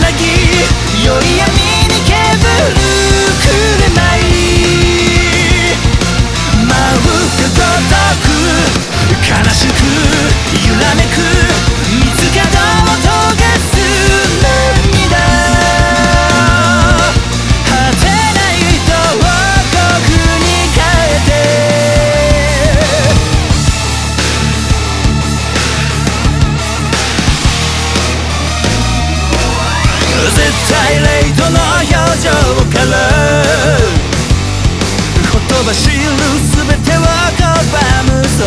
ないより闇。トの表情から言葉知しる全てを。拒むぞ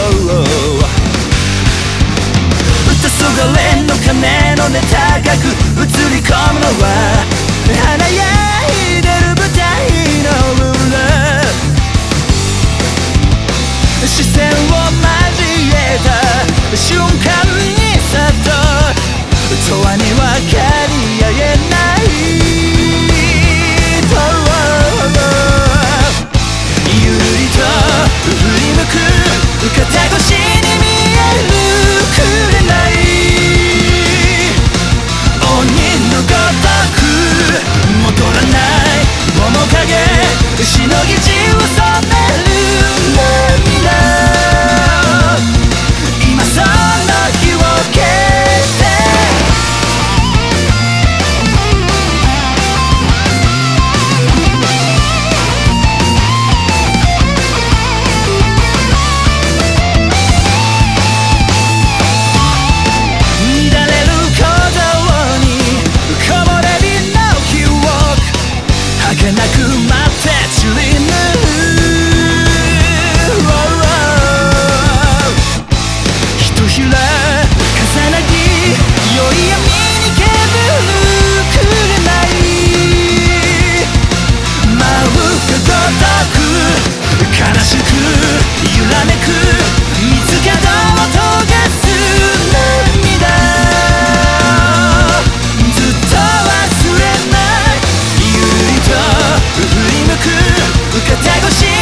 黄昏の鐘の音高く映り込むのは揺らめく水角をかす涙。ずっと忘れない。ゆりと振り向く。受けて越し